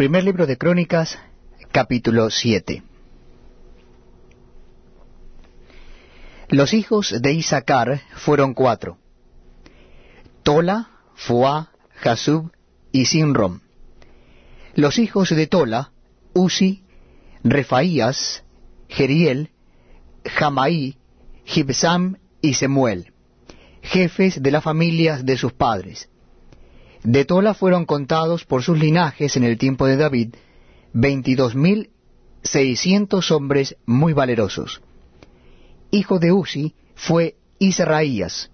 Primer libro de Crónicas, capítulo 7. Los hijos de Isaacar fueron cuatro. Tola, Fuá, Jasub y Sinrom. Los hijos de Tola, Uzi, Refaías, Jeriel, Jamaí, Gibsam y Semuel, jefes de las familias de sus padres. De Tola fueron contados por sus linajes en el tiempo de David veintidós mil seiscientos hombres muy valerosos. Hijo de Uzi fue Israías,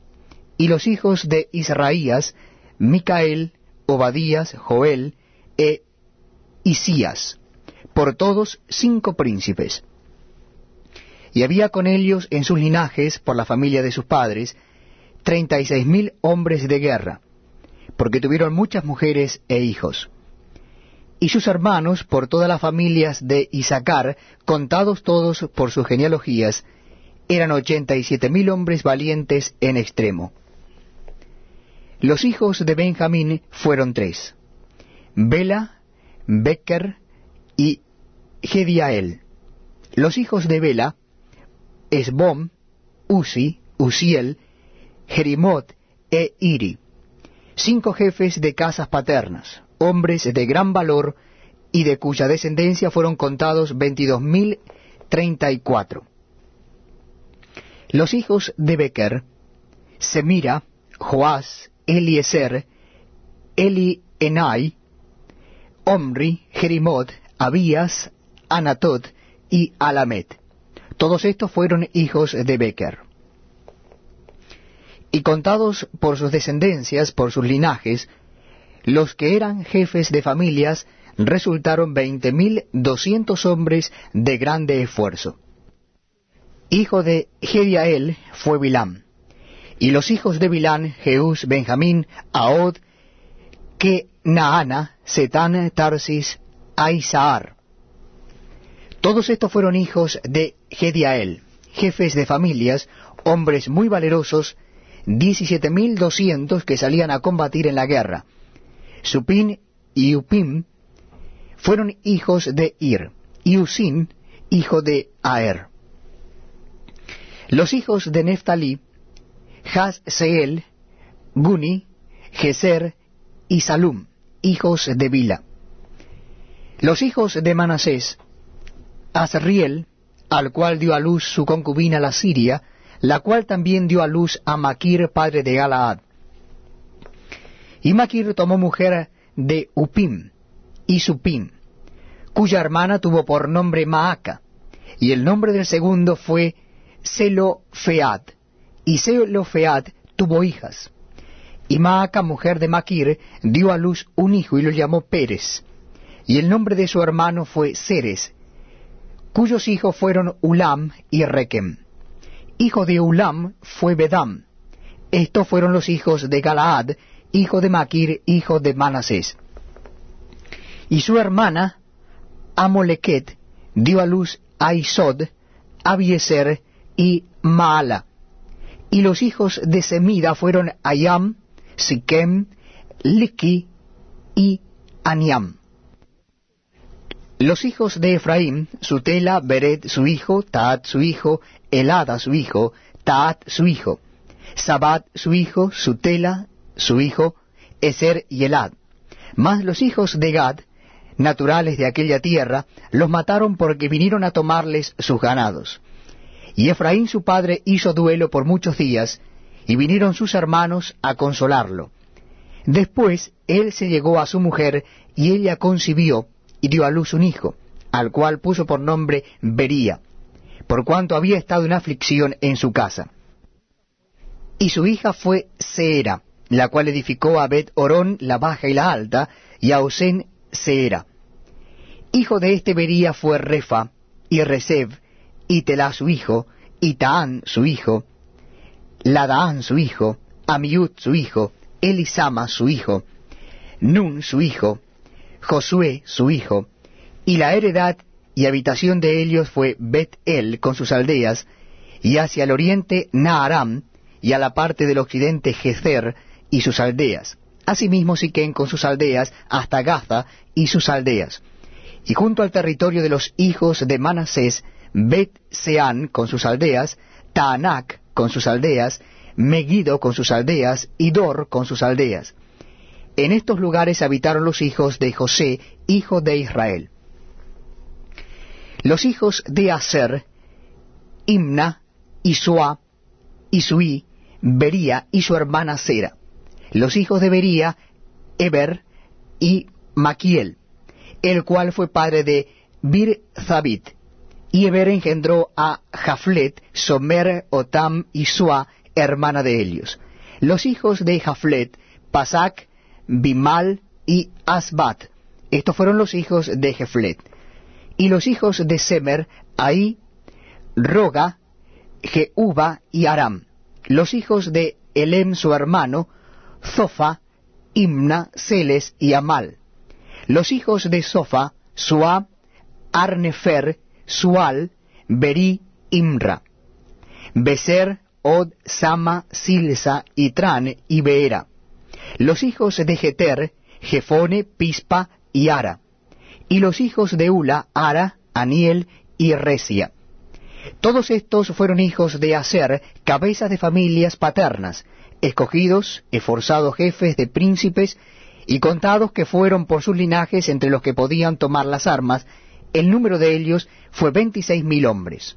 y los hijos de Israías, Micael, Obadías, Joel e Isías, por todos cinco príncipes. Y había con ellos en sus linajes, por la familia de sus padres, treinta y seis mil hombres de guerra, porque tuvieron muchas mujeres e hijos. Y sus hermanos, por todas las familias de Isaacar, contados todos por sus genealogías, eran ochenta y siete mil hombres valientes en extremo. Los hijos de Benjamín fueron tres, Bela, Becker y Gediael. Los hijos de Bela, Esbom, Uzi, Uziel, Jerimot e Iri, cinco jefes de casas paternas, hombres de gran valor y de cuya descendencia fueron contados veintidós mil treinta y cuatro. Los hijos de Becker, Semira, Joás, Eliezer, Eli Enai, Omri, Jerimot, Abías, Anatot y Alamet. Todos estos fueron hijos de Becker. Contados por sus descendencias, por sus linajes, los que eran jefes de familias resultaron veinte mil doscientos hombres de grande esfuerzo. Hijo de Gediael fue Bilam. Y los hijos de Bilán, Jeús, Benjamín, Ahod, que Naana, Setán, Tarsis, Aisaar. Todos estos fueron hijos de Gediael, jefes de familias, hombres muy valerosos, diecisiete mil doscientos que salían a combatir en la guerra. Supín y Upim fueron hijos de Ir, y Usim, hijo de Aer. Los hijos de Neftalí, Seel, Guni, Geser y Salum, hijos de Bila. Los hijos de Manasés, Azriel, al cual dio a luz su concubina la Siria, la cual también dio a luz a Maquir, padre de Galaad. Y Maquir tomó mujer de Upim y Supim, cuya hermana tuvo por nombre Maaca, y el nombre del segundo fue Selofead, y Selofead tuvo hijas. Y Maaca, mujer de Maquir, dio a luz un hijo y lo llamó Pérez. Y el nombre de su hermano fue Ceres, cuyos hijos fueron Ulam y Requem. Hijo de Ulam fue Bedam. Estos fueron los hijos de Galaad, hijo de Maquir, hijo de Manasés. Y su hermana, Amoleket, dio a luz a Isod, Abieser y Maala. Y los hijos de Semida fueron Ayam, Siquem, Liki y Aniam. Los hijos de Efraín, Sutela, Beret su hijo, Taat su hijo, Elada su hijo, Taat su hijo, Sabat su hijo, Sutela su hijo, Eser y Elad. Mas los hijos de Gad, naturales de aquella tierra, los mataron porque vinieron a tomarles sus ganados. Y Efraín su padre hizo duelo por muchos días, y vinieron sus hermanos a consolarlo. Después él se llegó a su mujer, y ella concibió, y dio a luz un hijo, al cual puso por nombre Bería, por cuanto había estado en aflicción en su casa. Y su hija fue Seera, la cual edificó a Bet Orón la baja y la alta, y a Osén Seera. Hijo de este Bería fue Refa, y Reseb, y Telá su hijo, y Taán su hijo, Ladaán su hijo, Amiud su hijo, Elisama su hijo, Nun su hijo, Josué su hijo, y la heredad y habitación de ellos fue Bet-El con sus aldeas, y hacia el oriente Naharam, y a la parte del occidente Gezer y sus aldeas, Asimismo Siquén con sus aldeas hasta Gaza y sus aldeas. Y junto al territorio de los hijos de Manasés, Bet Seán con sus aldeas, Taanac con sus aldeas, Megiddo con sus aldeas y Dor con sus aldeas. En estos lugares habitaron los hijos de José, hijo de Israel. Los hijos de Aser, Imna, Isua, Isui, Bería y su hermana Sera. Los hijos de Bería, Eber y Maquiel, el cual fue padre de Bir Zabit. Y Eber engendró a Jaflet, Somer, Otam y Sua, hermana de Helios. Los hijos de Jaflet, Pasac, Bimal y Asbat. Estos fueron los hijos de Jeflet. Y los hijos de Semer, Ahí, Roga, Jehuba y Aram. Los hijos de Elem su hermano, Zofa, Imna, Celes y Amal. Los hijos de Sofa, Suá, Arnefer, Sual, Beri, Imra. Beser, Od, Sama, Silsa, Itran y Beera. Los hijos de Jeter, Jefone, Pispa y Ara. Y los hijos de Ula, Ara, Aniel y Resia. Todos estos fueron hijos de Aser, cabezas de familias paternas, escogidos, esforzados jefes de príncipes, y contados que fueron por sus linajes entre los que podían tomar las armas, el número de ellos fue veintiséis mil hombres.